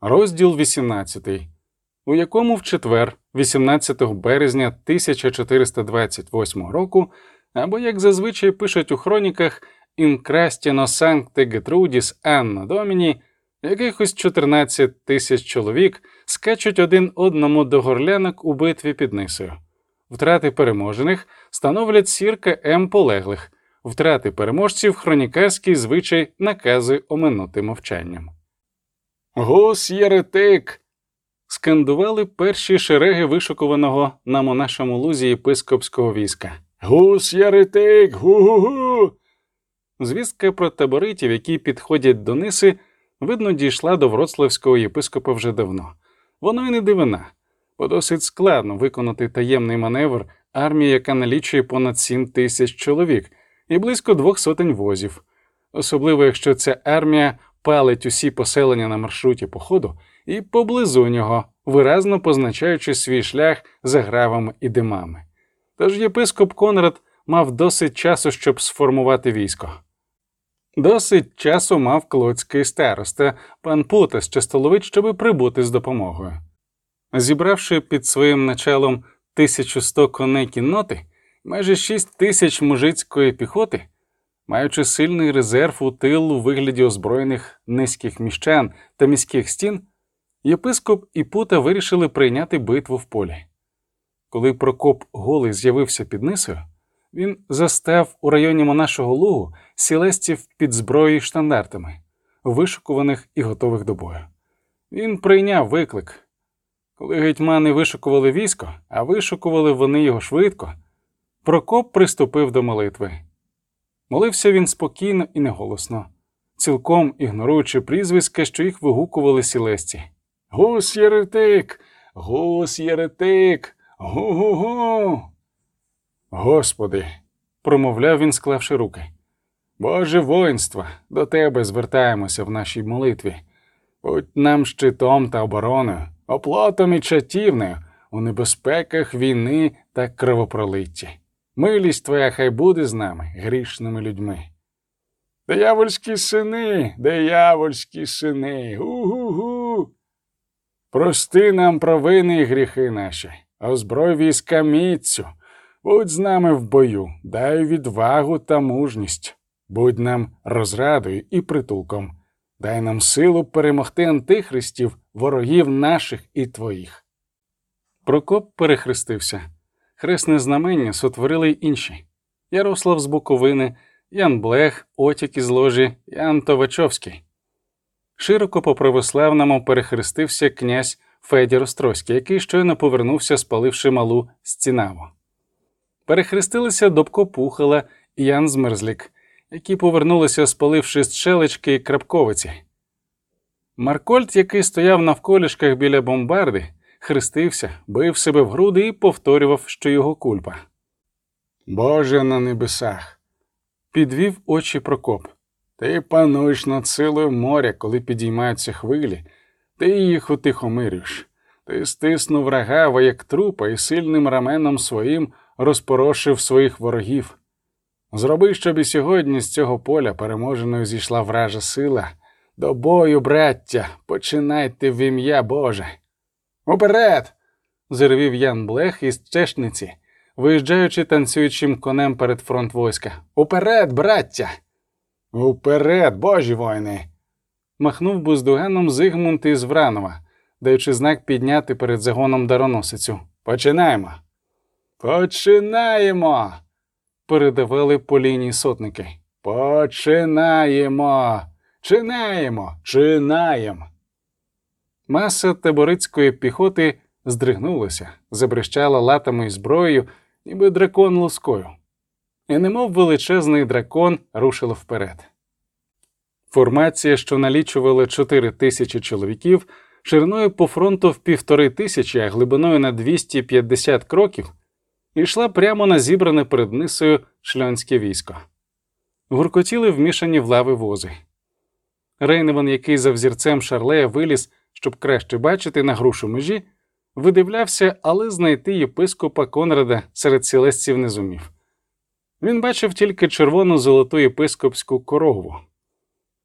Розділ 18, у якому в четвер, 18 березня 1428 року, або як зазвичай пишуть у хроніках Інкрастіно Санкте Гетрудіс Анно Доміні, якихось 14 тисяч чоловік скачуть один одному до горлянок у битві під Нисою. Втрати переможених становлять сірка М полеглих, втрати переможців хронікарський звичай наказує оминути мовчанням. Гус єретик. скандували перші шереги вишукуваного на монашому лузі єпископського війська. Гус єретик! Гу-гу-гу! Звістка про таборитів, які підходять до Ниси, видно, дійшла до вроцлавського єпископа вже давно. Воно й не дивина, бо досить складно виконати таємний маневр армії, яка налічує понад сім тисяч чоловік і близько двох сотень возів, особливо якщо ця армія палить усі поселення на маршруті походу і поблизу нього, виразно позначаючи свій шлях загравами і димами. Тож єпископ Конрад мав досить часу, щоб сформувати військо. Досить часу мав клоцький староста пан Путас Частолович, щоб прибути з допомогою. Зібравши під своїм началом 1100 коней кінноти, майже 6 тисяч мужицької піхоти, маючи сильний резерв у тил у вигляді озброєних низьких міщан та міських стін, єпископ і Пута вирішили прийняти битву в полі. Коли Прокоп голий з'явився під Нисою, він застав у районі монашого лугу сілестів під зброєю штандартами, вишукуваних і готових до бою. Він прийняв виклик. Коли гетьмани вишукували військо, а вишукували вони його швидко, Прокоп приступив до молитви. Молився він спокійно і неголосно, цілком ігноруючи прізвиська, що їх вигукували сілесті. Гус єретик! Гус єретик! Гу-гу-гу! Господи, промовляв він, склавши руки. Боже воїнства, до Тебе звертаємося в нашій молитві. Будь нам щитом та обороною, оплотом і чатівною у небезпеках війни та кровопролитті. Милість Твоя хай буде з нами, грішними людьми. Диявольські сини, диявольські сини, гу-гу-гу. Прости нам провини і гріхи наші, озброй війська міцю, будь з нами в бою, дай відвагу та мужність, будь нам розрадою і притулком, дай нам силу перемогти антихристів, ворогів наших і твоїх. Прокоп перехрестився. Хресне знамення сотворили й інші Ярослав з Буковини, Ян Блех, Отік із ложі, Ян Товачовський. Широко по православному перехрестився князь Федір Острозький, який щойно повернувся, спаливши малу стінаву. Перехрестилися Добко Пухала і Ян Змерзлік, які повернулися, спаливши щелечки і крапковиці. Маркольд, який стояв навколішках біля бомбарди, хрестився, бив себе в груди і повторював, що його кульпа. Боже на небесах. Підвів очі Прокоп. Ти пануєш над силою моря, коли підіймаються хвилі, ти їх утихомирюєш. Ти стиснув врагава, як трупа, і сильним раменом своїм розпорошив своїх ворогів. Зроби, щоб і сьогодні з цього поля переможеною зійшла вража сила. До бою, браття, починайте в ім'я Боже. Уперед! зірвів Ян Блех із чешниці, виїжджаючи танцюючим конем перед фронт войска. Уперед, браття! Уперед, божі воїни! махнув буздуганом Зигмунд із Вранова, даючи знак підняти перед загоном дароносицю. Починаємо. Починаємо. передавали по лінії сотники. Починаємо. Чинаємо, чинаємо. Маса таборицької піхоти здригнулася, забрещала латами і зброєю, ніби дракон лускою. І немов величезний дракон рушила вперед. Формація, що налічувала чотири тисячі чоловіків, шириною по фронту в півтори тисячі, а глибиною на 250 кроків, йшла прямо на зібране перед нисою шльонське військо. Гуркотіли вмішані в лави вози. Рейневан, який за взірцем Шарлея виліз, щоб краще бачити на грушу межі, видивлявся, але знайти єпископа Конрада серед сілесців не зумів. Він бачив тільки червону золоту єпископську корогву.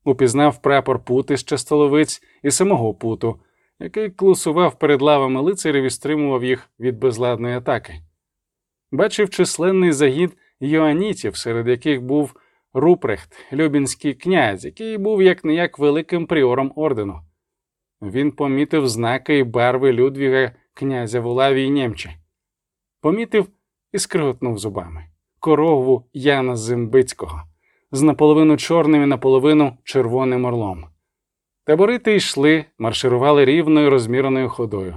упізнав прапор Пути з Частоловиць і самого Путу, який клусував перед лавами лицарів і стримував їх від безладної атаки. Бачив численний загін йоанітів, серед яких був Рупрехт, Любінський князь, який був як не як великим пріором ордену. Він помітив знаки і барви Людвіга князя Волави і Нємчі. Помітив і скриготнув зубами. Корову Яна Зимбицького. З наполовину чорним і наполовину червоним орлом. Таборити йшли, марширували рівною розміреною ходою,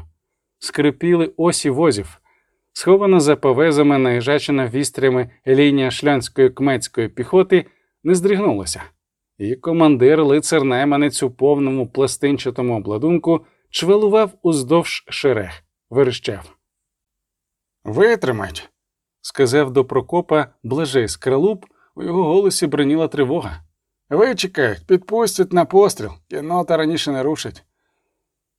скрипіли осі возів, схована за повезами, наїжачена вістрями лінія шлянської кмецької піхоти, не здригнулася, і командир лицар найманець у повному пластинчатому обладунку чвелував уздовж шерех, верещав. Витримать, сказав до Прокопа блажей скралуп, у його голосі броніла тривога. Вичекають, підпустять на постріл, кінота раніше не рушить.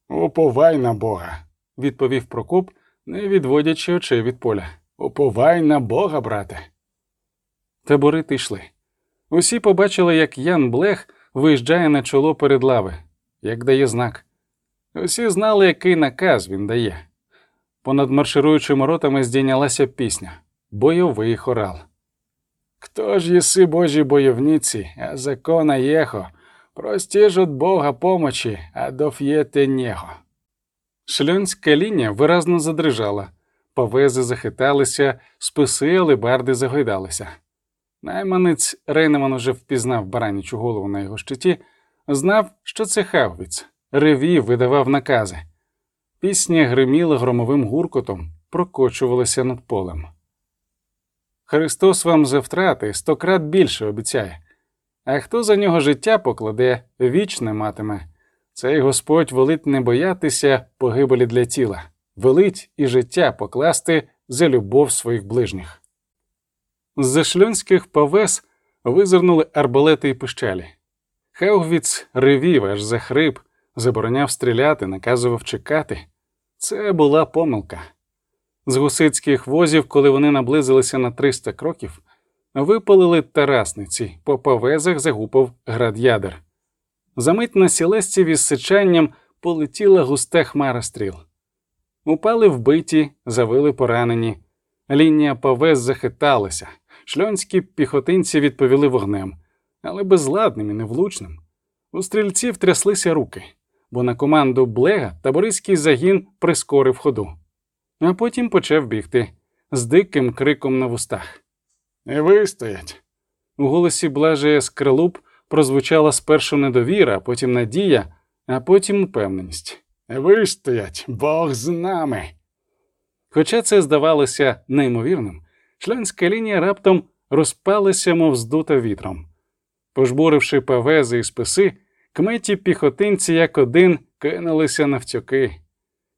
Уповай на Бога, відповів Прокоп, не відводячи очей від поля. Уповай на Бога, брате. Таборити йшли. Усі побачили, як Ян Блех виїжджає на чоло перед лави, як дає знак. Усі знали, який наказ він дає. Понад маршируючими ротами здійнялася пісня бойовий хорал. Кто ж єси Божі бойовниці, а закона єхо, прості ж от Бога помочі, а доф'єте нього. Шльонська лінія виразно задрижала, повези захиталися, списи алебарди загойдалися. Найманець Рейнеман уже впізнав баранічу голову на його щиті, знав, що це Хаувіц, ревів, видавав накази. Пісня гриміла громовим гуркотом, прокочувалася над полем. Христос вам за втрати стократ більше обіцяє, а хто за нього життя покладе, вічне матиме. Цей Господь велить не боятися погибелі для тіла, велить і життя покласти за любов своїх ближніх. З шльонських повес визирнули арбалети і пищалі. Хаугвіц ревів, аж захрип, забороняв стріляти, наказував чекати. Це була помилка. З гусицьких возів, коли вони наблизилися на 300 кроків, випалили тарасниці, по повезах загупав град ядер. Замить на сілесців із сичанням полетіла густа хмара стріл. Упали вбиті, завили поранені. Лінія повез захиталася. Шльонські піхотинці відповіли вогнем, але безладним і невлучним. У стрільців тряслися руки, бо на команду Блега табориський загін прискорив ходу а потім почав бігти з диким криком на вустах. Не вистоять. У голосі Блажея Скрилуп прозвучала спершу недовіра, потім надія, а потім упевненість. Не вистоять, Бог з нами. Хоча це здавалося неймовірним, членська лінія раптом розпалася, мов здута вітром. Пожбуривши павези і списи, кметі піхотинці як один кинулися навтюки.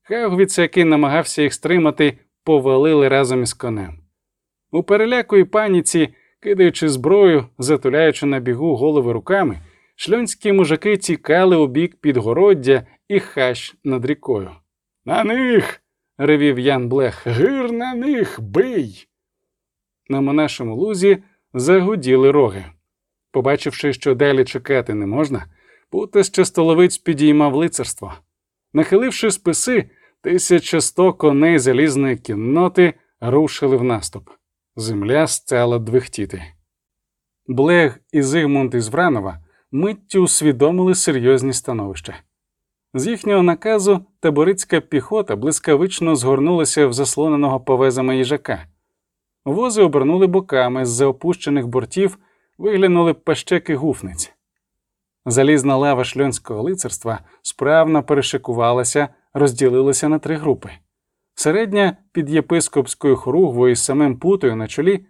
Хаугвіц, який намагався їх стримати, повалили разом із конем. У переляку і паніці, кидаючи зброю, затуляючи на бігу голови руками, шльонські мужики тікали у бік підгороддя і хащ над рікою. На них. ревів Ян Блех. Гир на них, бий. На монашому лузі загуділи роги. Побачивши, що далі чекати не можна, Путес частоловиць підіймав лицарство. Нахиливши списи, Тисяча сто коней залізної кінноти рушили в наступ. Земля стала двихтіти. Блег і Зигмунд із Вранова миттю усвідомили серйозні становища. З їхнього наказу таборицька піхота блискавично згорнулася в заслоненого повезами їжака. Вози обернули боками з за опущених бортів, виглянули пащеки гуфниць. Залізна лава шльонського лицарства справно перешикувалася розділилися на три групи. Середня під єпископською хоругвою з самим путою на чолі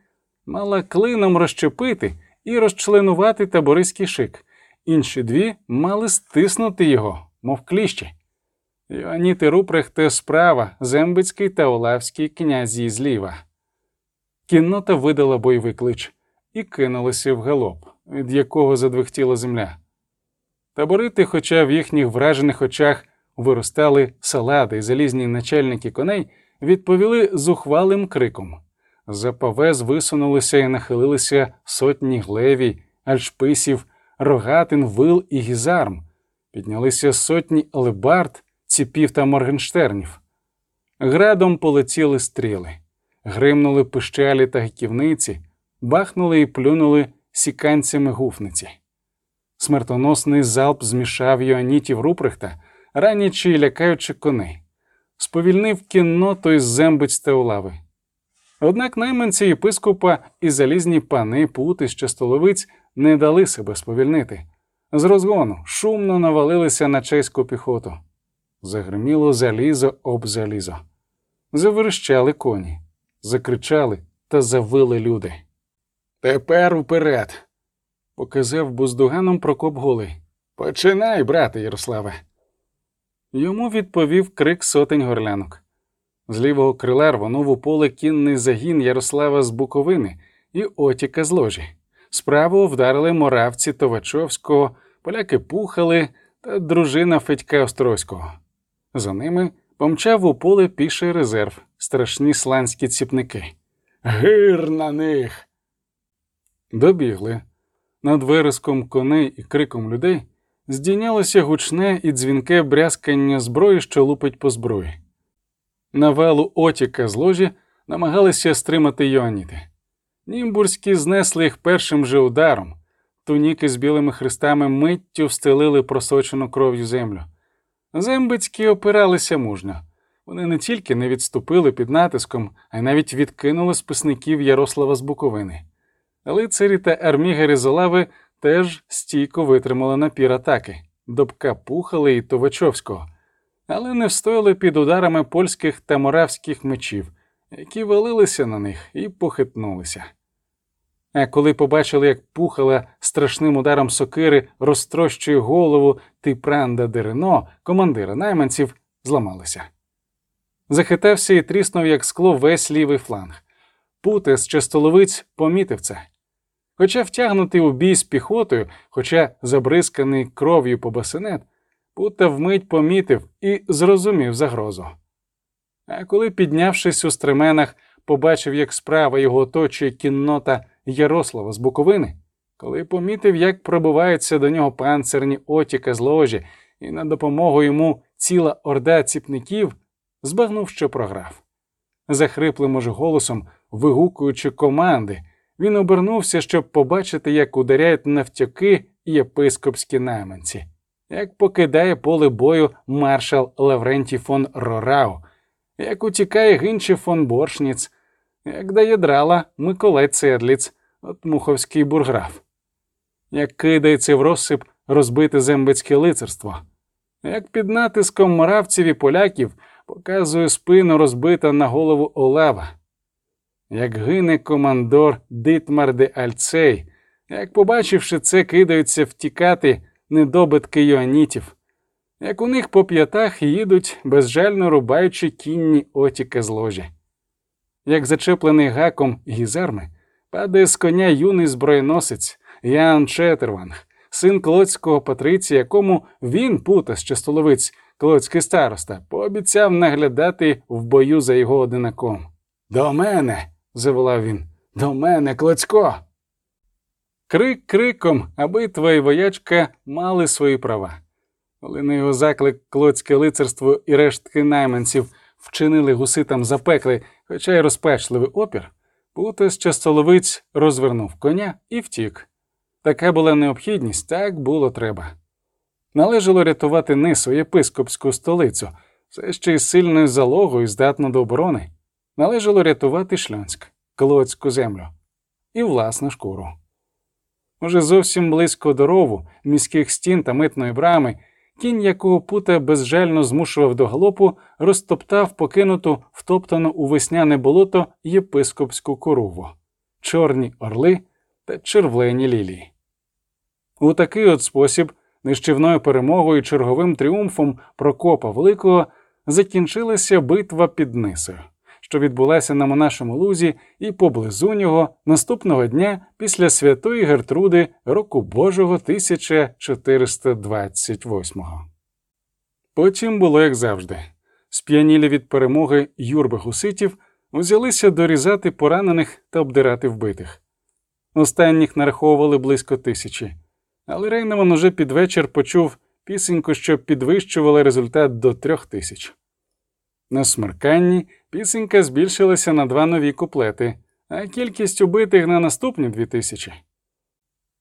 мала клином розчепити і розчленувати табориський шик, інші дві мали стиснути його, мов кліщі. Йоаніти Рупрехте справа, Зембицький та Олавський князі зліва. Кіннота видала бойовий клич і кинулася в галоп, від якого задвихтіла земля. Таборити, хоча в їхніх вражених очах виростали салади і залізні начальники коней, відповіли зухвалим криком. За повез висунулися і нахилилися сотні глевій, альшписів, рогатин, вил і гізарм, піднялися сотні алебард, ціпів та моргенштернів. Градом полетіли стріли, гримнули пищалі та гаківниці, бахнули і плюнули сіканцями гуфниці. Смертоносний залп змішав Йоанітів Рупрехта, ранячи і лякаючи коней, сповільнив кінноту із зембиць та улави. Однак найманці єпископа і залізні пани пути з частоловиць не дали себе сповільнити. З розгону шумно навалилися на чеську піхоту. Загриміло залізо об залізо. Заверещали коні, закричали та завили люди. Тепер вперед. показав буздуганом Прокоп Голий. Починай, брате Ярославе. Йому відповів крик сотень горлянок. З лівого крила рвонув у поле кінний загін Ярослава з Буковини і Отіка з ложі. Справу вдарили моравці Товачовського, поляки пухали та дружина Федька Острозького. За ними помчав у поле піший резерв, страшні сланські ціпники. Гир на них. Добігли. Над вереском коней і криком людей здійнялося гучне і дзвінке брязкання зброї, що лупить по зброї. На валу Отіка з ложі намагалися стримати Йоаніти. Німбурські знесли їх першим же ударом, туніки з білими хрестами миттю встелили просочену кров'ю землю. Зембицькі опиралися мужньо. Вони не тільки не відступили під натиском, а й навіть відкинули списників Ярослава з Буковини. Лицарі та армігери Золави теж стійко витримали напір атаки, Добка Пухали і Товачовського, але не встояли під ударами польських та моравських мечів, які валилися на них і похитнулися. А коли побачили, як пухала страшним ударом сокири розтрощує голову Типранда Дерено, командира найманців, зламалися. Захитався і тріснув, як скло, весь лівий фланг. Путе з частоловиць помітив це. Хоча втягнутий у бій з піхотою, хоча забризканий кров'ю по басинет, Пута вмить помітив і зрозумів загрозу. А коли, піднявшись у стременах, побачив, як справа його оточує кіннота Ярослава з Буковини, коли помітив, як пробиваються до нього панцирні отіка з ложі, і на допомогу йому ціла орда ціпників, збагнув, що програв. Захриплим уже голосом, вигукуючи команди, він обернувся, щоб побачити, як ударяють навтяки єпископські найманці, як покидає поле бою маршал Лаврентій фон Рорау, як утікає Гинчі фон Боршніц, як дає драла Миколай Цедліц, от Муховський бурграф, як кидається в розсип розбите зембицьке лицарство, як під натиском моравців і поляків показує спину розбита на голову Олева. Як гине командор Дитмар де Альцей, як, побачивши це, кидаються втікати недобитки йоанітів, як у них по п'ятах їдуть, безжально рубаючи кінні отіки з ложі. Як зачеплений гаком гізерми, падає з коня юний зброєносець Ян Четерванг, син Клоцького патриція, якому він, пута з частоловиць, Клоцький староста, пообіцяв наглядати в бою за його одинаком. До мене заволав він. До мене, Клацько. Крик криком, аби твої воячка мали свої права. Коли на його заклик клоцьке лицарство і рештки найманців вчинили гуситам запекли, хоча й розпечливий опір, Пута з частоловиць розвернув коня і втік. Така була необхідність, так було треба. Належало рятувати нису єпископську столицю, все ще й сильною залогою здатну до оборони належало рятувати Шльонськ, Клоцьку землю і власну шкуру. Уже зовсім близько до рову, міських стін та митної брами, кінь, якого пута безжально змушував до галопу, розтоптав покинуту, втоптану у весняне болото єпископську корову, чорні орли та червлені лілії. У такий от спосіб, нищівною перемогою і черговим тріумфом Прокопа Великого закінчилася битва під Нисою що відбулася на монашому лузі, і поблизу нього наступного дня після святої Гертруди року Божого 1428-го. Потім було як завжди. Сп'янілі від перемоги юрби гуситів узялися дорізати поранених та обдирати вбитих. Останніх нараховували близько тисячі, але Рейневан уже під вечір почув пісеньку, що підвищувала результат до трьох тисяч. На смерканні пісенька збільшилася на два нові куплети, а кількість убитих на наступні дві тисячі.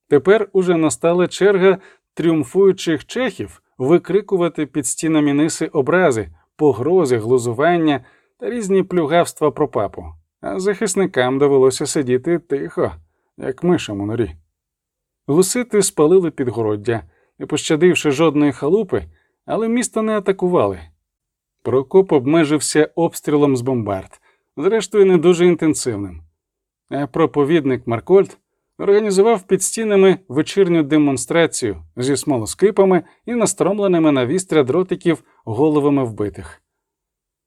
Тепер уже настала черга тріумфуючих чехів викрикувати під стінами ниси образи, погрози, глузування та різні плюгавства про папу, а захисникам довелося сидіти тихо, як мишам у норі. Гусити спалили підгороддя, не пощадивши жодної халупи, але місто не атакували. Прокоп обмежився обстрілом з бомбард, зрештою, не дуже інтенсивним. А проповідник Маркольд організував під стінами вечірню демонстрацію зі смолоскипами і настромленими на вістря дротиків головами вбитих.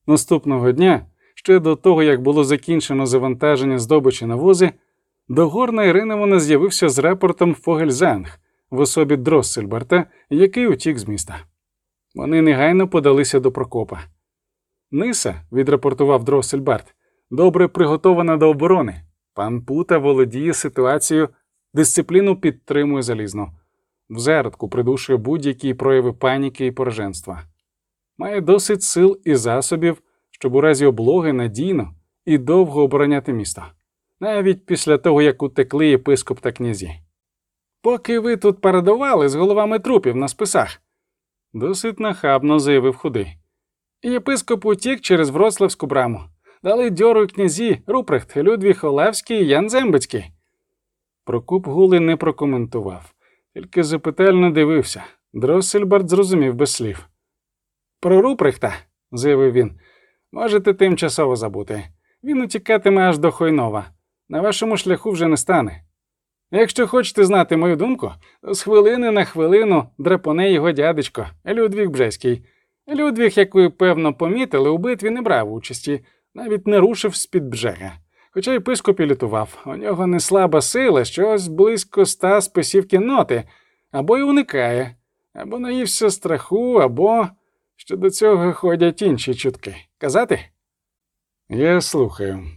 Наступного дня, ще до того, як було закінчено завантаження здобичі на вози, до Горна Іриневана з'явився з рапортом Фогельзанг в особі Дроссельберта, який утік з міста. Вони негайно подалися до Прокопа. Ниса, відрапортував Дроссельбарт, добре приготована до оборони. Пан Пута володіє ситуацією, дисципліну підтримує залізно, в зародку придушує будь-які прояви паніки і пораженства. Має досить сил і засобів, щоб у разі облоги надійно і довго обороняти місто, навіть після того, як утекли єпископ та князі. Поки ви тут парадували з головами трупів на списах, досить нахабно заявив худий. Єпископ утік через Вроцлавську браму. Дали дьору князі Рупрехт, Людвіг Олавський і Ян Зембицький. Прокоп Голий не прокоментував, тільки запитально дивився. Дроссельбард зрозумів без слів. Про Рупрехта, заявив він, можете тимчасово забути. Він утікатиме аж до Хойнова. На вашому шляху вже не стане. Якщо хочете знати мою думку, з хвилини на хвилину драпоне його дядечко, Людвіг Бжеський. Людвіг, як ви певно помітили, у битві не брав участі, навіть не рушив з-під бжега. Хоча єпископ і лютував, у нього не слаба сила, щось близько ста списів кінноти, або й уникає, або наївся страху, або що до цього ходять інші чутки. Казати? Я слухаю.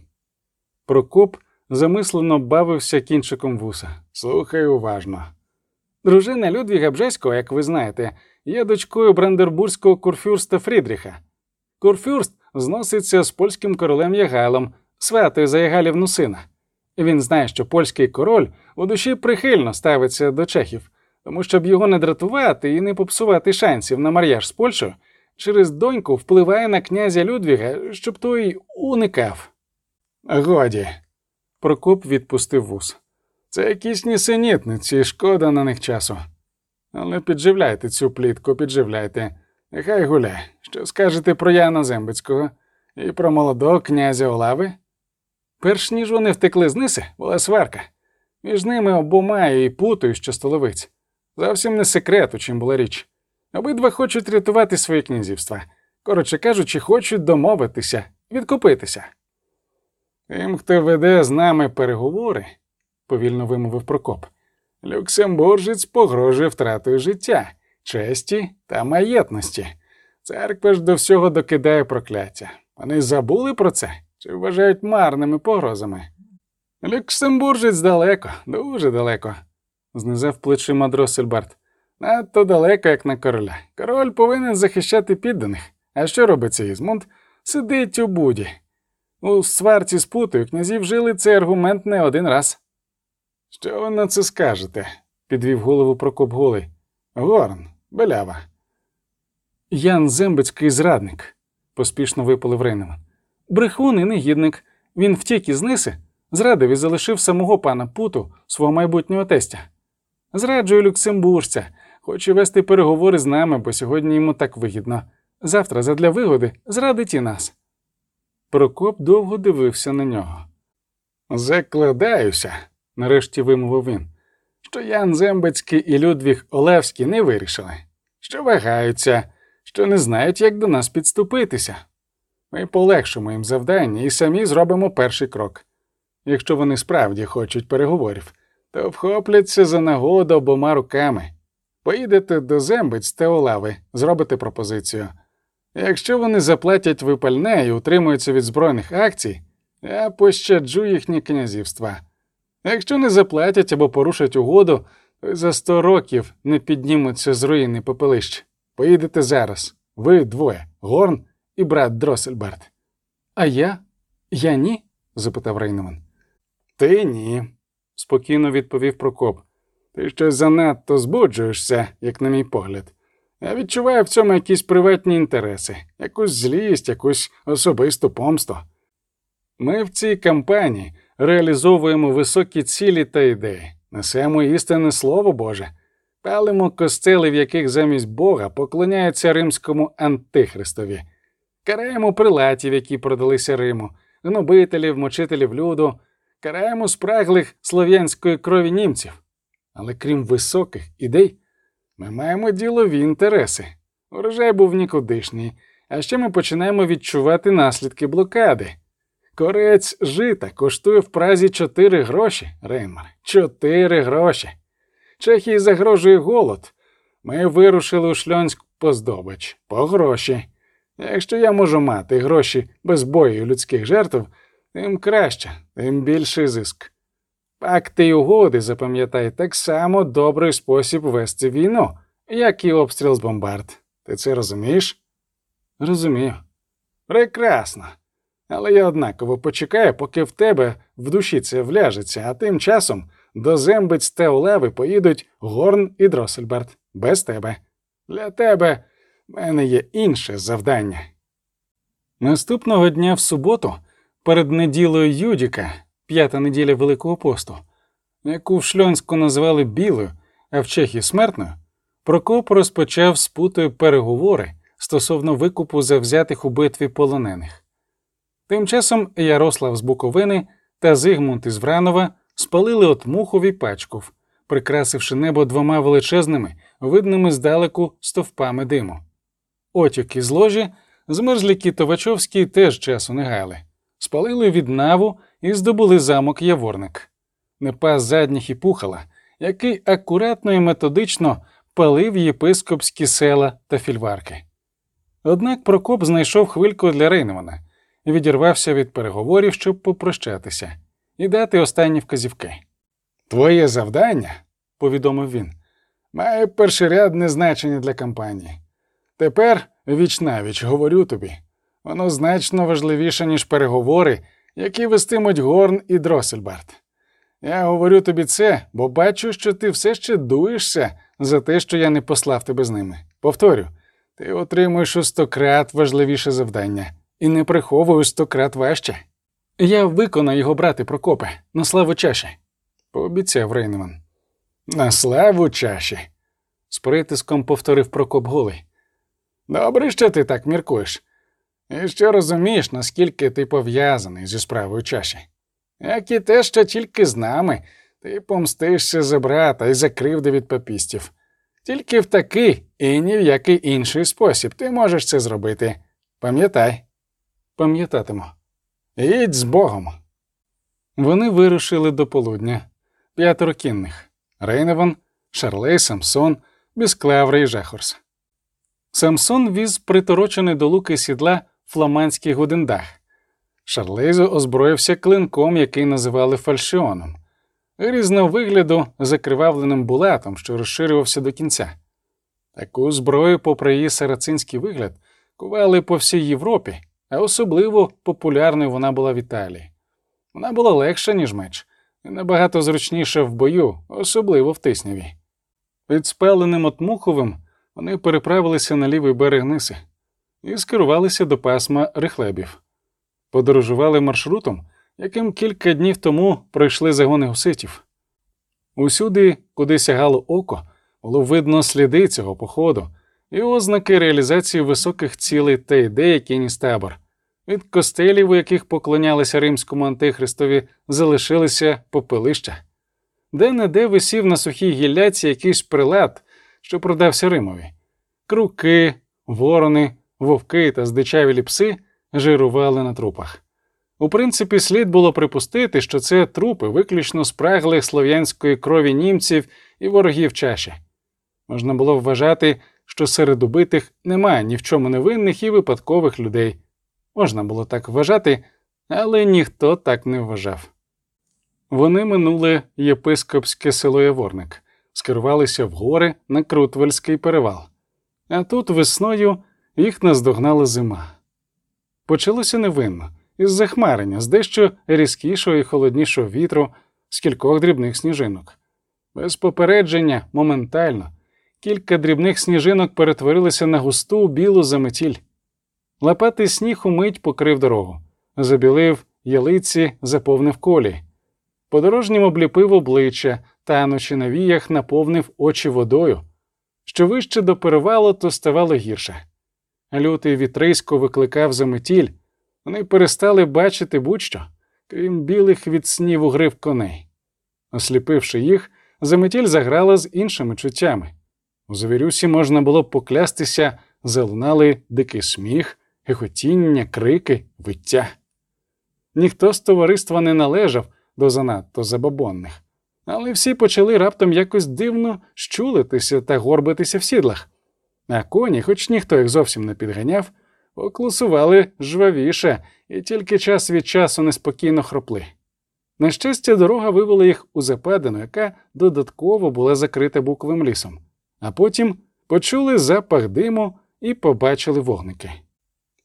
Прокоп замислено бавився кінчиком вуса. Слухай уважно. Дружина Людвіга Бжеського, як ви знаєте, є дочкою брандербурзького курфюрста Фрідріха. Курфюрст зноситься з польським королем Ягайлом, святою за Ягалівну сина. Він знає, що польський король у душі прихильно ставиться до чехів, тому щоб його не дратувати і не попсувати шансів на мар'яж з Польщею, через доньку впливає на князя Людвіга, щоб той уникав. Годі. Прокоп відпустив вус. Це якісь нісенітниці, шкода на них часу. Але підживляйте цю плітку, підживляйте. Нехай гуляй. Що скажете про Яна Зембицького і про молодого князя Олави? Перш ніж вони втекли з Ниси, була сварка. Між ними обома і путою, що столовиць. Зовсім не секрет, у чим була річ. Обидва хочуть рятувати своє князівства. Коротше кажучи, хочуть домовитися, відкупитися. Тим, хто веде з нами переговори, повільно вимовив Прокоп, Люксембуржець погрожує втратою життя, честі та маєтності. Церква ж до всього докидає прокляття. Вони забули про це чи вважають марними погрозами? Люксембуржець далеко, дуже далеко, знизав плечима Дроссельбард. Надто далеко, як на короля. Король повинен захищати підданих. А що робить цей Ізмунд? Сидить у буді. У сварці з путою князі вжили цей аргумент не один раз. Що ви на це скажете? підвів голову Прокоп Голий. Горн, белява. Ян Зембицький зрадник, поспішно випалив Рейнеман. Брехун і негідник. Він втік із Ниси, зрадив і залишив самого пана Путу, свого майбутнього тестя. Зраджує люксембуржця, хоче вести переговори з нами, бо сьогодні йому так вигідно. Завтра, задля вигоди, зрадить і нас. Прокоп довго дивився на нього. Закладаюся, нарешті вимовив він, що Ян Зембецький і Людвіг Олевський не вирішили, що вагаються, що не знають, як до нас підступитися. Ми полегшимо їм завдання і самі зробимо перший крок. Якщо вони справді хочуть переговорів, то вхопляться за нагоду обома руками. Поїдете до Зембець та Олави, зробите пропозицію. Якщо вони заплатять випальне і утримуються від збройних акцій, я пощаджу їхнє князівства. Якщо не заплатять або порушать угоду, то за сто років не піднімуться з руїни попелищ. Поїдете зараз. Ви двоє Горн і брат Дросельберт. А я? Я ні? запитав Рейнеман. Ти ні, спокійно відповів Прокоп. Ти щось занадто збуджуєшся, як на мій погляд. Я відчуваю в цьому якісь приватні інтереси, якусь злість, якусь особисту помсту. Ми в цій кампанії реалізовуємо високі цілі та ідеї, несемо істинне слово Боже, палимо костели, в яких замість Бога поклоняються римському антихристові, караємо прилатів, які продалися Риму, гнобителів, мочителів люду, караємо спраглих слов'янської крові німців. Але крім високих ідей, ми маємо ділові інтереси. Урожай був нікудишній, а ще ми починаємо відчувати наслідки блокади. Корець жита коштує в празі 4 гроші, Рейнмар. 4 гроші. Чехії загрожує голод. Ми вирушили у шльонськ по здобич, по гроші. Якщо я можу мати гроші без бою людських жертв, тим краще, тим більший зиск. Пакти й угоди, запам'ятай, так само добрий спосіб вести війну, як і обстріл з бомбард. Ти це розумієш? Розумію. Прекрасно. Але я однаково почекаю, поки в тебе в душі це вляжеться, а тим часом до зембиць та улеви поїдуть Горн і Дросельберт без тебе. Для тебе в мене є інше завдання. Наступного дня в суботу, перед неділею Юдіка, п'ята неділя Великого посту, яку в Шльонську назвали Білою, а в Чехії смертною, Прокоп розпочав з путою переговори стосовно викупу завзятих у битві полонених. Тим часом Ярослав з Буковини та Зигмунд із Вранова спалили от Мухові пачков, прикрасивши небо двома величезними, видними здалеку стовпами диму. Отяки з ложі змерзлі Кітовачовські теж часу не гаяли, спалили від наву і здобули замок Яворник. Непас задніх і пухала, який акуратно і методично палив єпископські села та фільварки. Однак Прокоп знайшов хвильку для Рейневана і відірвався від переговорів, щоб попрощатися, і дати останні вказівки. Твоє завдання, повідомив він, має першорядне значення для кампанії. Тепер, віч навіч, говорю тобі, воно значно важливіше, ніж переговори, які вестимуть Горн і Дросельбард. Я говорю тобі це, бо бачу, що ти все ще дуєшся за те, що я не послав тебе з ними. Повторю, ти отримуєш у стократ важливіше завдання і не приховую стократ важче. Я виконаю його брати Прокопе, на славу чаші, пообіцяв Рейнеман. На славу чаші, з притиском повторив Прокоп голий. Добре, що ти так міркуєш. І що розумієш, наскільки ти пов'язаний зі справою чаші, як і те, що тільки з нами ти помстишся за брата і за кривди від папістів. Тільки в такий і ні в який інший спосіб ти можеш це зробити. Пам'ятай, пам'ятатиму. Їдь з Богом. Вони вирушили до полудня п'ятеро кінних Рейневан, Шарлей, Самсон, Бісклаври і Жахорс. Самсон віз приторочений до луки сідла фламандський годендах. Шарлейзо озброївся клинком, який називали фальшіоном, різного вигляду закривавленим булатом, що розширювався до кінця. Таку зброю, попри її сарацинський вигляд, кували по всій Європі, а особливо популярною вона була в Італії. Вона була легша, ніж меч, і набагато зручніша в бою, особливо в тисняві. Під спаленим отмуховим вони переправилися на лівий берег Ниси і скерувалися до пасма рихлебів, подорожували маршрутом, яким кілька днів тому пройшли загони гуситів. Усюди, куди сягало око, було видно сліди цього походу і ознаки реалізації високих цілей та ідей, які ніс. Від костелів, у яких поклонялися римському антихристові, залишилися попелища. Де не де висів на сухій гілляці якийсь прилад, що продався Римові. Круки, ворони, вовки та здичавілі пси жирували на трупах. У принципі, слід було припустити, що це трупи виключно спраглих слов'янської крові німців і ворогів чаші. Можна було вважати, що серед убитих немає ні в чому невинних і випадкових людей. Можна було так вважати, але ніхто так не вважав. Вони минули єпископське село Яворник, скерувалися в гори на Крутвельський перевал. А тут весною їх наздогнала зима. Почалося невинно, із захмарення, з дещо різкішого і холоднішого вітру, з кількох дрібних сніжинок. Без попередження, моментально, кілька дрібних сніжинок перетворилися на густу білу заметіль. Лопатий сніг умить покрив дорогу, забілив ялиці, заповнив колі. Подорожнім обліпив обличчя, танучи на віях, наповнив очі водою. Що вище до перевалу, то ставало гірше. Лютий вітрисько викликав заметіль, вони перестали бачити будь-що, крім білих від сніву грив коней. Осліпивши їх, заметіль заграла з іншими чуттями. У завірюсі можна було б поклястися, залунали дикий сміх, гехотіння, крики, виття. Ніхто з товариства не належав до занадто забобонних, але всі почали раптом якось дивно щулитися та горбитися в сідлах. А коні, хоч ніхто їх зовсім не підганяв, оклусували жвавіше і тільки час від часу неспокійно хропли. На щастя, дорога вивела їх у западину, яка додатково була закрита буковим лісом, а потім почули запах диму і побачили вогники.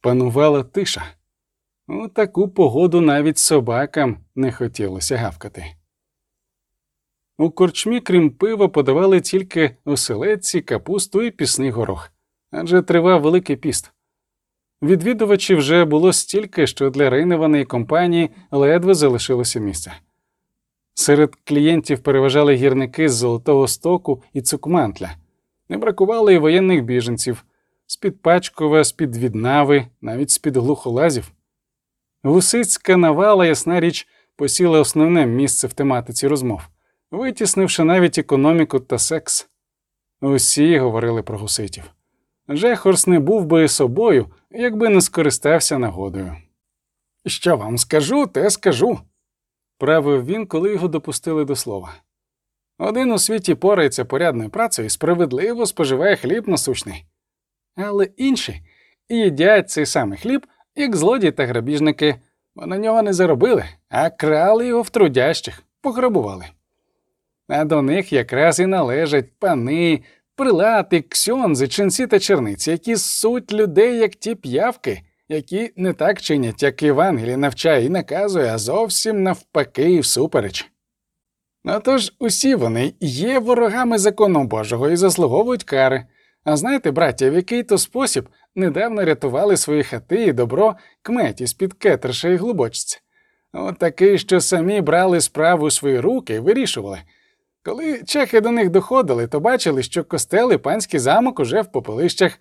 Панувала тиша. У таку погоду навіть собакам не хотілося гавкати. У корчмі, крім пива, подавали тільки оселедці, капусту і пісний горох, адже тривав великий піст. Відвідувачів вже було стільки, що для Рейневаної компанії ледве залишилося місце. Серед клієнтів переважали гірники з Золотого Стоку і Цукмантля, не бракувало і воєнних біженців з-під Пачкова, з-під Віднави, навіть з-під глухолазів. Гусицька навала, ясна річ, посіла основне місце в тематиці розмов, витіснивши навіть економіку та секс. Усі говорили про гуситів. Жехорс не був би собою, якби не скористався нагодою. Що вам скажу, те скажу, правив він, коли його допустили до слова. Один у світі порається порядною працею і справедливо споживає хліб насущний, але інші їдять цей самий хліб, як злодії та грабіжники, бо на нього не заробили, а крали його в трудящих, пограбували. А до них якраз і належать пани, прилати, ксьонзи, ченці та черниці, які суть людей, як ті п'явки, які не так чинять, як Євангелій навчає і наказує, а зовсім навпаки і всупереч. Отож, усі вони є ворогами закону Божого і заслуговують кари. А знаєте, браття, в який то спосіб недавно рятували свої хати і добро кметі з-під кетерша і глибочці. От що самі брали справу у свої руки і вирішували. Коли чехи до них доходили, то бачили, що костел і панський замок уже в попелищах,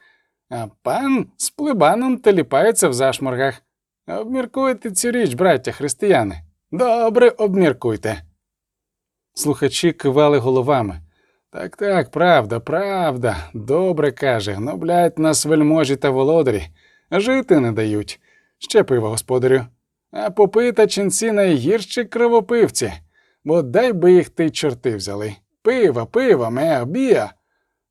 а пан з плебаном теліпається в зашморгах. Обміркуйте цю річ, браття християни. Добре обміркуйте. Слухачі кивали головами. Так, так, правда, правда, добре каже, гноблять нас вельможі та володарі, жити не дають. Ще пиво, господарю. А попи та ченці найгірші кривопивці, бо дай би їх ти чорти взяли. Пива, пива, мех, бія.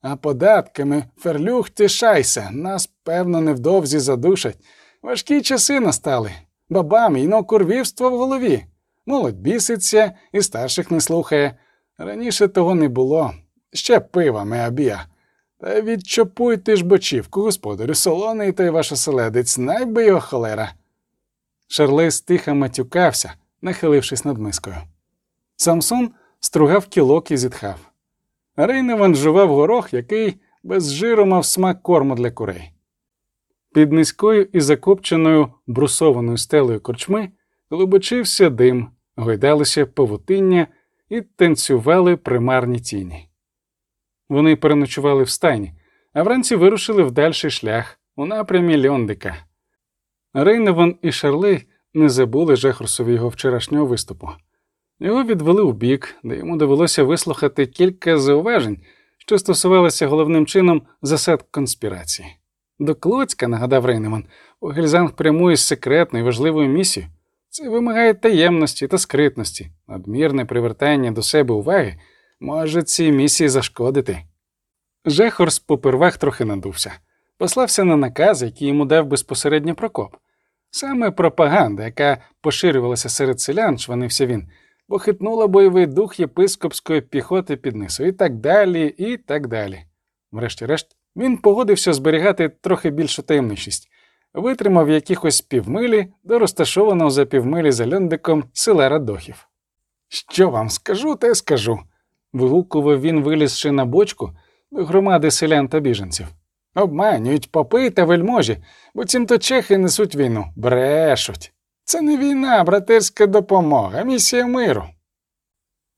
А податками ферлюх ти шайся, нас, певно, невдовзі задушать. Важкі часи настали. Бабам іно курвівство в голові. Молодь біситься і старших не слухає. Раніше того не було. Ще пива, меабія. Та відчопуйте ж бочівку, господарю, солоний той ваш оселедець, найби його холера. Шарлей стиха матюкався, нахилившись над мискою. Самсон стругав кілок і зітхав. Рейневан жував горох, який без жиру мав смак корму для курей. Під низькою і закопченою брусованою стелею корчми глибочився дим, гойдалися павутиння і танцювали примарні тіні. Вони переночували в стайні, а вранці вирушили в дальший шлях у напрямі Льондика. Рейневан і Шарлей не забули Жехрусові його вчорашнього виступу. Його відвели в бік, де йому довелося вислухати кілька зауважень, що стосувалися головним чином засад конспірації. До Клоцька, нагадав Рейнеман, у Гельзанг прямує з секретною важливою місією. Це вимагає таємності та скритності, надмірне привертання до себе уваги може цій місії зашкодити. Жехорс попервах трохи надувся, послався на наказ, який йому дав безпосередньо Прокоп. Саме пропаганда, яка поширювалася серед селян, чванився він, похитнула бойовий дух єпископської піхоти під низу, і так далі, і так далі. Врешті-решт, він погодився зберігати трохи більшу таємничість, витримав якихось півмилі до розташованого за півмилі за льондиком села Радохів. Що вам скажу, те скажу. вигукував він, вилізши на бочку до громади селян та біженців. Обманюють попи та вельможі, бо цімто чехи несуть війну, брешуть. Це не війна, братерська допомога, місія миру.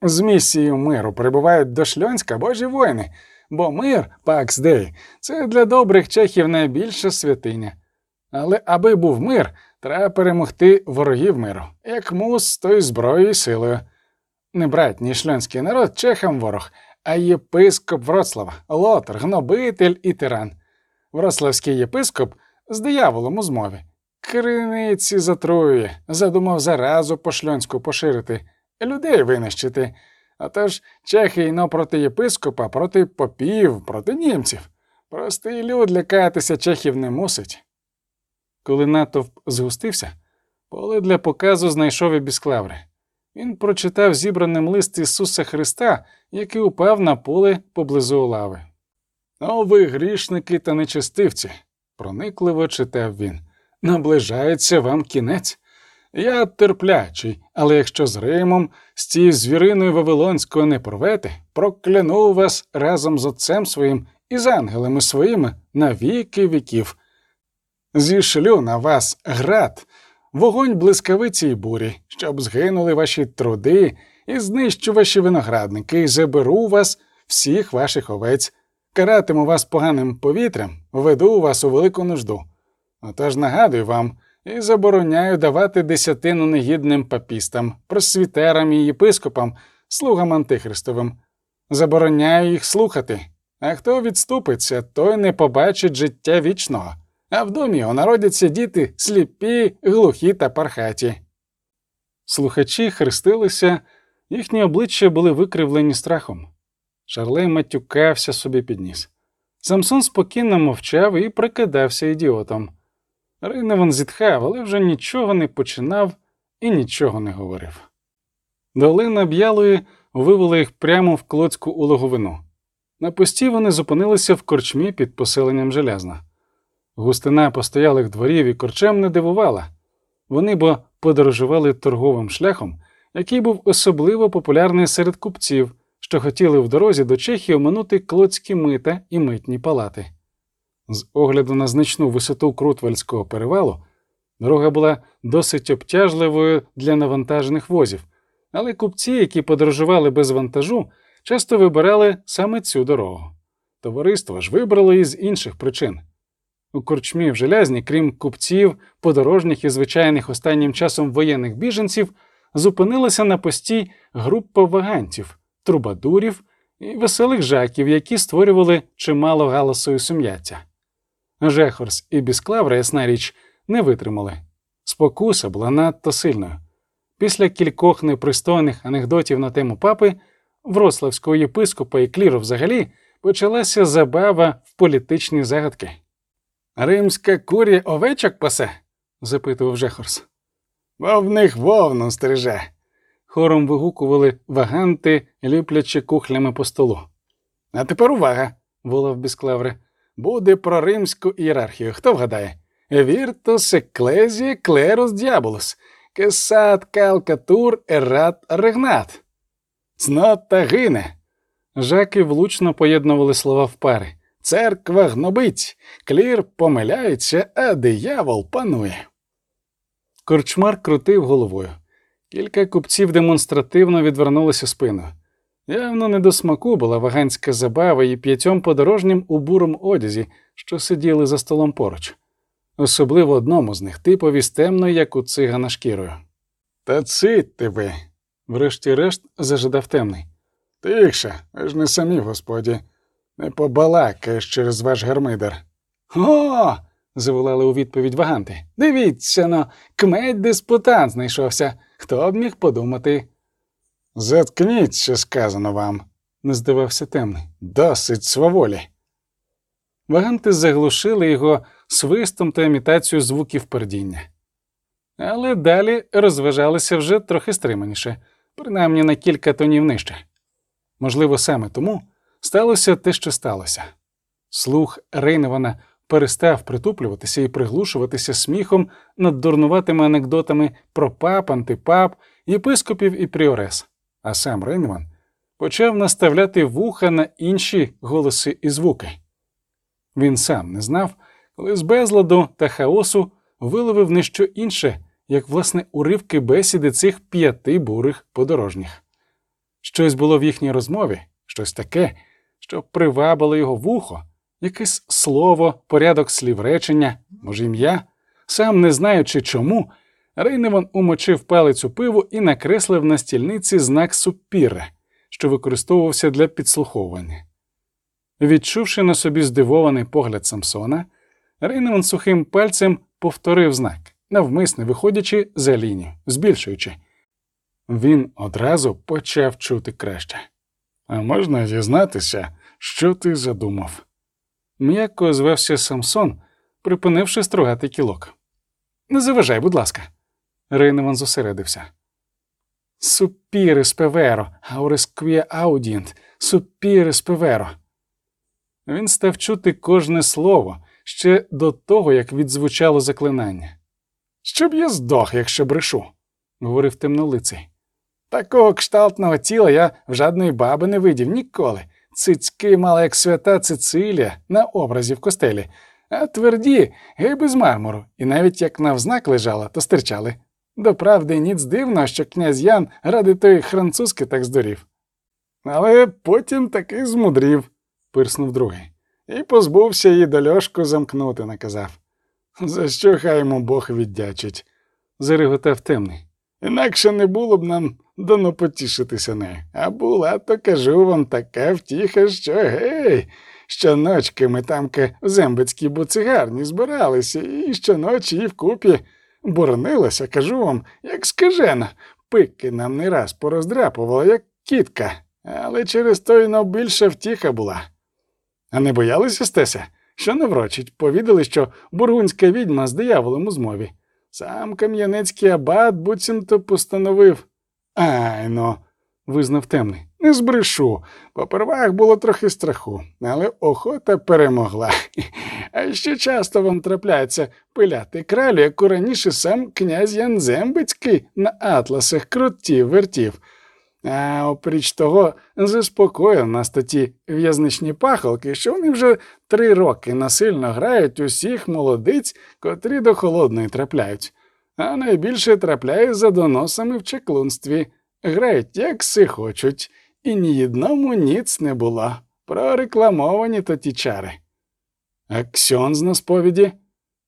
З місією миру прибувають до Шльонська божі воїни, бо мир, Пакс Дей, це для добрих чехів найбільша святиня. Але аби був мир, треба перемогти ворогів миру, як мус, то й зброєю і силою. Не братній шльонський народ чехам ворог, а єпископ Вроцлава, лотар, гнобитель і тиран. Вроцлавський єпископ з дияволом у змові. Криниці затруює, задумав заразу по шльонську поширити, людей винищити. Отож чехи йно проти єпископа, проти попів, проти німців. Простий люд лякатися чехів не мусить. Коли натовп згустився, поле для показу знайшов і бісклаври. Він прочитав зібраним лист Ісуса Христа, який упав на поле поблизу лави. О, ви грішники та нечестивці, проникливо читав він. Наближається вам кінець. Я терплячий, але якщо з Римом, з цією звіриною Вавилонською не порвете, прокляну вас разом з отцем своїм і з ангелами своїми на віки віків. Зішлю на вас град, вогонь блискавиці й бурі, щоб згинули ваші труди, і знищу ваші виноградники, і заберу вас всіх ваших овець, каратиму вас поганим повітрям, веду вас у велику нужду. Отож нагадую вам і забороняю давати десятину негідним папістам, просвітерам і єпископам, слугам антихристовим. Забороняю їх слухати, а хто відступиться, той не побачить життя вічного, а в домі його народяться діти сліпі, глухі та пархаті. Слухачі хрестилися, їхні обличчя були викривлені страхом. Шарлей матюкався собі під ніс. Самсон спокійно мовчав і прикидався ідіотом. Рейневан зітхав, але вже нічого не починав і нічого не говорив. Долина б'ялої вивела їх прямо в клоцьку у логовину. На пості вони зупинилися в корчмі під поселенням желязна. Густина постоялих дворів і корчем не дивувала. Вони бо подорожували торговим шляхом, який був особливо популярний серед купців, що хотіли в дорозі до Чехії оминути клоцькі мита і митні палати. З огляду на значну висоту Крутвельського перевалу, дорога була досить обтяжливою для навантажених возів, але купці, які подорожували без вантажу, часто вибирали саме цю дорогу. Товариство ж вибрало її з інших причин. У корчмі в желязні, крім купців, подорожніх і звичайних останнім часом воєнних біженців, зупинилася на пості група ваганців, трубадурів і веселих жаків, які створювали чимало галасу і сум'яття. Жехорс і Бісклавра, ясна річ, не витримали. Спокуса була надто сильною. Після кількох непристойних анекдотів на тему папи, Врославського єпископа і кліру взагалі почалася забава в політичні загадки. Римська курія овечок пасе? запитував Жехорс. Бо в них вовну стриже. Хором вигукували ваганти, ліплячи кухлями по столу. А тепер увага, волав Бісклаври. Буде про римську ієрархію. Хто вгадає? Віртус, еклезія, клерус, діаболус, кесат, калкатур, ерат, регнат. Цнота гине. Жаки влучно поєднували слова в пари. Церква гнобить, клір помиляється, а диявол панує. Корчмар крутив головою. Кілька купців демонстративно відвернулися спиною. Явно не до смаку була ваганська забава і п'ятьом подорожнім у бурому одязі, що сиділи за столом поруч, особливо одному з них, типові з темною, як у цигана шкірою. Та цитьте ви, врешті-решт зажидав темний. Тихше, ви ж не самі, господі, не побалакаєш через ваш гармидер. О. заволали у відповідь ваганти. Дивіться но, кмедь диспутант знайшовся. Хто б міг подумати? Заткніться, сказано вам, не здавався темний. Досить сваволі. Ваганти заглушили його свистом та імітацією звуків пердіння. Але далі розважалися вже трохи стриманіше, принаймні на кілька тонів нижче. Можливо, саме тому сталося те, що сталося. Слух Рейневана перестав притуплюватися і приглушуватися сміхом над дурнуватими анекдотами про пап, антипап, єпископів і пріорес, а сам Рейневан почав наставляти вуха на інші голоси і звуки. Він сам не знав, коли з безладу та хаосу виловив не що інше, як власне уривки бесіди цих п'яти бурих подорожніх. Щось було в їхній розмові, щось таке, що привабило його вухо, якесь слово, порядок слів речення, може ім'я, сам не знаючи чому, Рейневан умочив палицю пиву і накреслив на стільниці знак супіре, що використовувався для підслуховування. Відчувши на собі здивований погляд Самсона, Рейневан сухим пальцем повторив знак, навмисне виходячи за лінію, збільшуючи. Він одразу почав чути краще. А можна дізнатися, що ти задумав? М'яко звався Самсон, припинивши стругати кілок. Не заважай, будь ласка. Рейневан зосередився. Супірис певеро, ауресквія аудієнт, супірис певеро. Він став чути кожне слово ще до того, як відзвучало заклинання. Щоб я здох, якщо брешу, говорив темнолиций. Такого кшталтного тіла я в жадної баби не видів ніколи. Цицьки мала, як свята Цицилія на образі в костелі, а тверді, гей без мармуру, і навіть як навзнак лежала, то стирчали. Доправди, ніц дивно, що князь Ян ради тої французки так здурів. Але потім таки змудрів, пирснув другий, і позбувся її до льошку замкнути, наказав. За що хай йому Бог віддячить, зареготав темний. Інакше не було б нам дано потішитися нею. А була, то кажу вам така втіха, що гей. Щоночки ми тамки в зембицькій буцигарні збиралися, і щоночі і вкупі боронилася, кажу вам, як скажена. Пики нам не раз пороздряпувала, як кітка, але через то й но більша втіха була. А не боялися стеся, що наврочить, повідали, що бургунська відьма з дияволом у змові. Сам кам'янецький абат буцімто постановив. Ай ну, визнав темний. Не збрешу. Попервах було трохи страху, але охота перемогла. А ще часто вам трапляється пиляти кралю, яку раніше сам князь Ян Зембицький на атласах крутів вертів. А опріч того, заспокоїв нас тоді в'язничні пахолки, що вони вже три роки насильно грають усіх молодиць, котрі до холодної трапляють, а найбільше трапляє за доносами в чеклунстві. Грають, як си хочуть, і ні одному ніц не було. Прорекламовані то ті чари. А ксьонз на сповіді?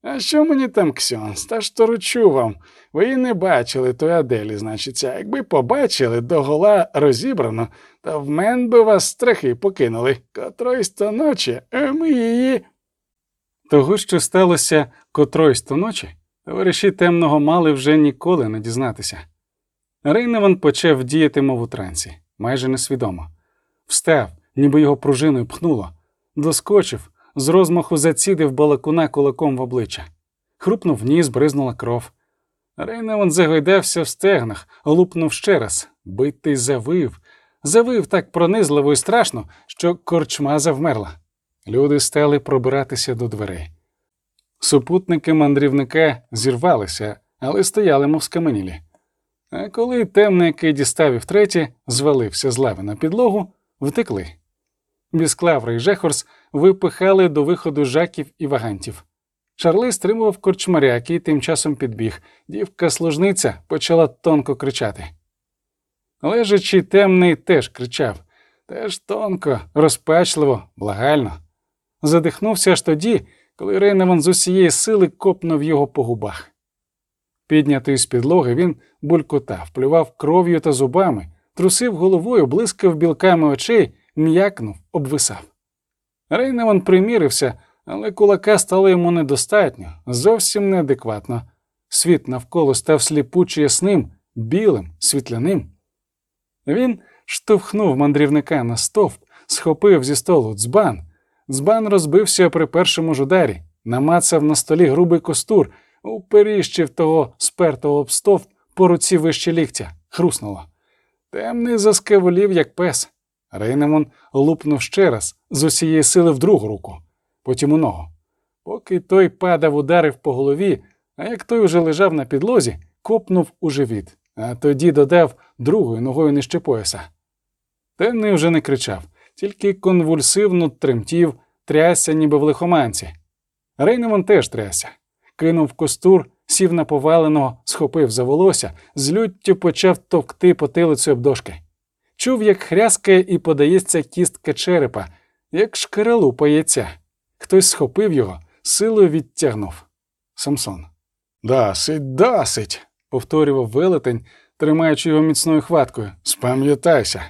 А що мені там ксьонз? Та ж то ручу вам. Ви і не бачили той Аделі, значиться. Якби побачили, до гола розібрано, то в мен би вас страхи покинули. Котройсь то ночі, а ми її. Того, що сталося котройсь то ночі, товариші темного мали вже ніколи не дізнатися. Рейневан почав діяти, мов у трансі, майже несвідомо. Встав, ніби його пружиною пхнуло, доскочив, з розмаху зацідив балакуна кулаком в обличчя. Хрупнув ніс, бризнула кров. Рейневан загойдався в стегнах, лупнув ще раз, битий завив, завив так пронизливо і страшно, що корчма завмерла. Люди стали пробиратися до дверей. Супутники мандрівника зірвалися, але стояли, мов скаменілі. А коли темний, який дістав і втретє, звалився з лави на підлогу, втекли. Бісклаври і Жехорс випихали до виходу жаків і вагантів. Шарли стримував корчмаря, який тим часом підбіг. Дівка служниця почала тонко кричати. Лежачий темний теж кричав, теж тонко, розпачливо, благально. Задихнувся аж тоді, коли Рейневан з усієї сили копнув його по губах. Піднятий з підлоги, він булькотав, плював кров'ю та зубами, трусив головою, блискав білками очей, м'якнув, обвисав. Рейневан примірився, але кулака стало йому недостатньо, зовсім неадекватно. Світ навколо став сліпуче ясним, білим, світляним. Він штовхнув мандрівника на стовп, схопив зі столу дзбан. Дзбан розбився при першому ж ударі, намацав на столі грубий костур, уперіщив того спертого об стовп по руці вище ліктя, хруснуло. Темний заскеволів, як пес. Рейнемон лупнув ще раз з усієї сили в другу руку, потім у ногу. Поки той падав, ударив по голові, а як той уже лежав на підлозі, копнув у живіт, а тоді додав другою ногою нижче пояса. Темний уже не кричав, тільки конвульсивно тремтів, трясся, ніби в лихоманці. Рейнемон теж трясся, кинув костур, сів на поваленого, схопив за волосся, з люттю почав товкти потилицю об дошки. Чув, як хряскає і подається кістка черепа, як шкаралупа яйця. Хтось схопив його, силою відтягнув. Самсон. Досить, досить, повторював велетень, тримаючи його міцною хваткою. Спам'ятайся.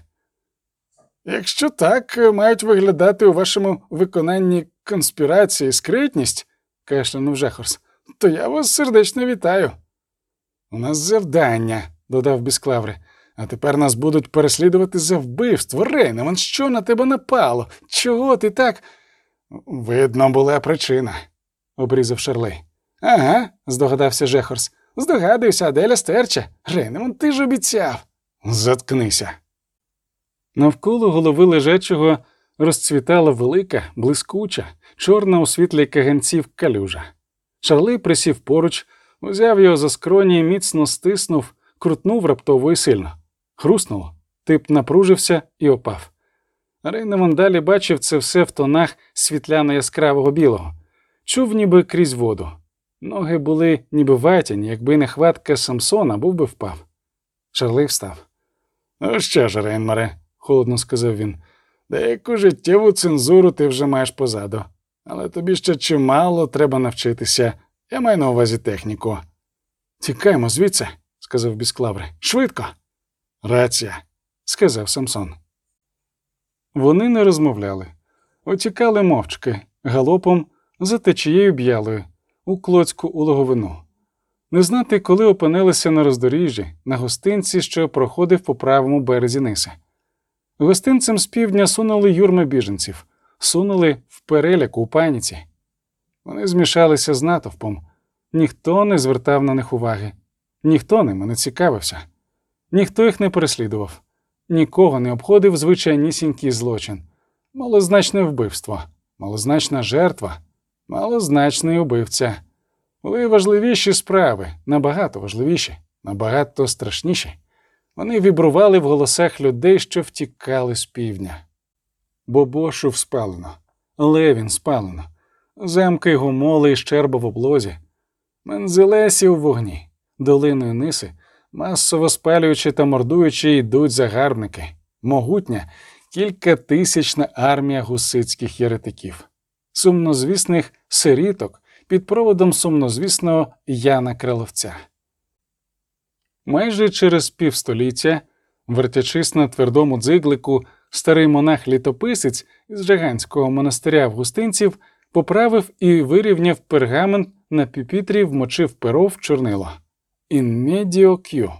Якщо так мають виглядати у вашому виконанні конспірації скритність, кашлянув Жехорс, то я вас сердечно вітаю. У нас завдання, додав Бісклаври, а тепер нас будуть переслідувати за вбивство. Рейнеман, що на тебе напало? Чого ти так? Видно, була причина, обрізав Шарлей. Ага, здогадався Жехорс. Здогадуюся, Аделя стерче. Рейнеман, ти ж обіцяв. Заткнися. Навколо голови лежачого розцвітала велика, блискуча, чорна у світлі каганців калюжа. Шарлей присів поруч, узяв його за скроні, міцно стиснув, крутнув раптово і сильно. Хруснуло, тип напружився і опав. Рейнемон далі бачив це все в тонах світляно яскравого білого, чув ніби крізь воду. Ноги були ніби ватяні, якби не хватка Самсона, був би впав. Шарлей встав. Ну що ж, Рейнмаре, холодно сказав він, деяку життєву цензуру ти вже маєш позаду, але тобі ще чимало треба навчитися. Я маю на увазі техніку. Тікаймо звідси, сказав Бісклаври. Швидко. Рація, сказав Самсон. Вони не розмовляли, утікали мовчки, галопом за течією б'ялою, у клоцьку у логовину. Не знати, коли опинилися на роздоріжжі, на гостинці, що проходив по правому березі Ниси. Гостинцем з півдня сунули юрми біженців, сунули в переляку у паніці. Вони змішалися з натовпом, ніхто не звертав на них уваги, ніхто ними не цікавився, ніхто їх не переслідував, нікого не обходив звичайнісінький злочин, малозначне вбивство, малозначна жертва, малозначний убивця. Були важливіші справи, набагато важливіші, набагато страшніші. Вони вібрували в голосах людей, що втікали з півдня. Бобошув спалено, Левін спалено, замки гомоли і щерба в облозі, Мензелесі у вогні, долиною ниси, масово спалюючи та мордуючи, йдуть загарбники, могутня, кількатисячна армія гусицьких єретиків, сумнозвісних сиріток під проводом сумнозвісного Яна Криловця. Майже через півстоліття, вертячись на твердому дзиглику, старий монах-літописець із Жаганського монастиря Августинців поправив і вирівняв пергамент на піпітрі, вмочив перо в чорнило. In medio Q.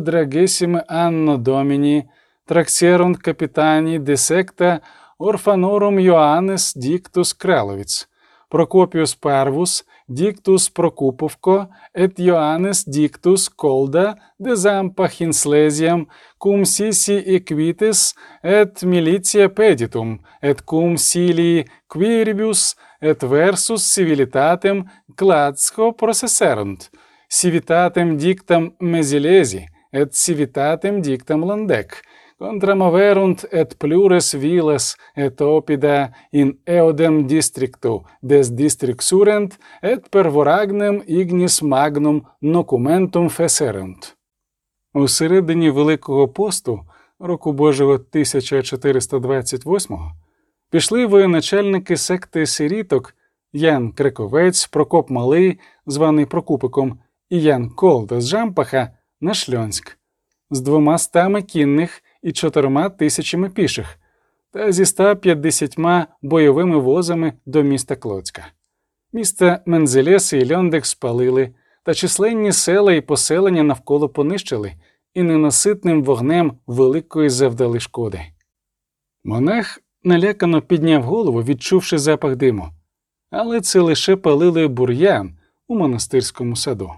Dragessime anno domini, traxerunt capitani de secta orfanorum Ioannes dictus Краловіц, Прокопіус Парвус, Діктус Прокуповко, et Ioannes Dictus Colda, de zampach in Slesiam, cum sisi equites, et militia peditum, et cum sili quiribus, et versus civilitatem cladsco processerunt, civitatem dictam mesilesi, et civitatem dictam landec, contramoverunt et plures vilas et opida in eodem districtu des distrixurent et per voragnem ignis magnum nocumentum. У середині Великого посту року Божого 1428-го пішли воєначальники секти сиріток Ян Криковець, Прокоп Малий, званий Прокупиком, і Ян Колда з Жампаха на Шльонськ з двома стами кінних і чотирма тисячами піших та зі 150 бойовими возами до міста Клоцька. Міста Мензелеси і Льондек спалили, та численні села і поселення навколо понищили і ненаситним вогнем великої завдали шкоди. Монах налякано підняв голову, відчувши запах диму, але це лише палили бур'ян у монастирському саду.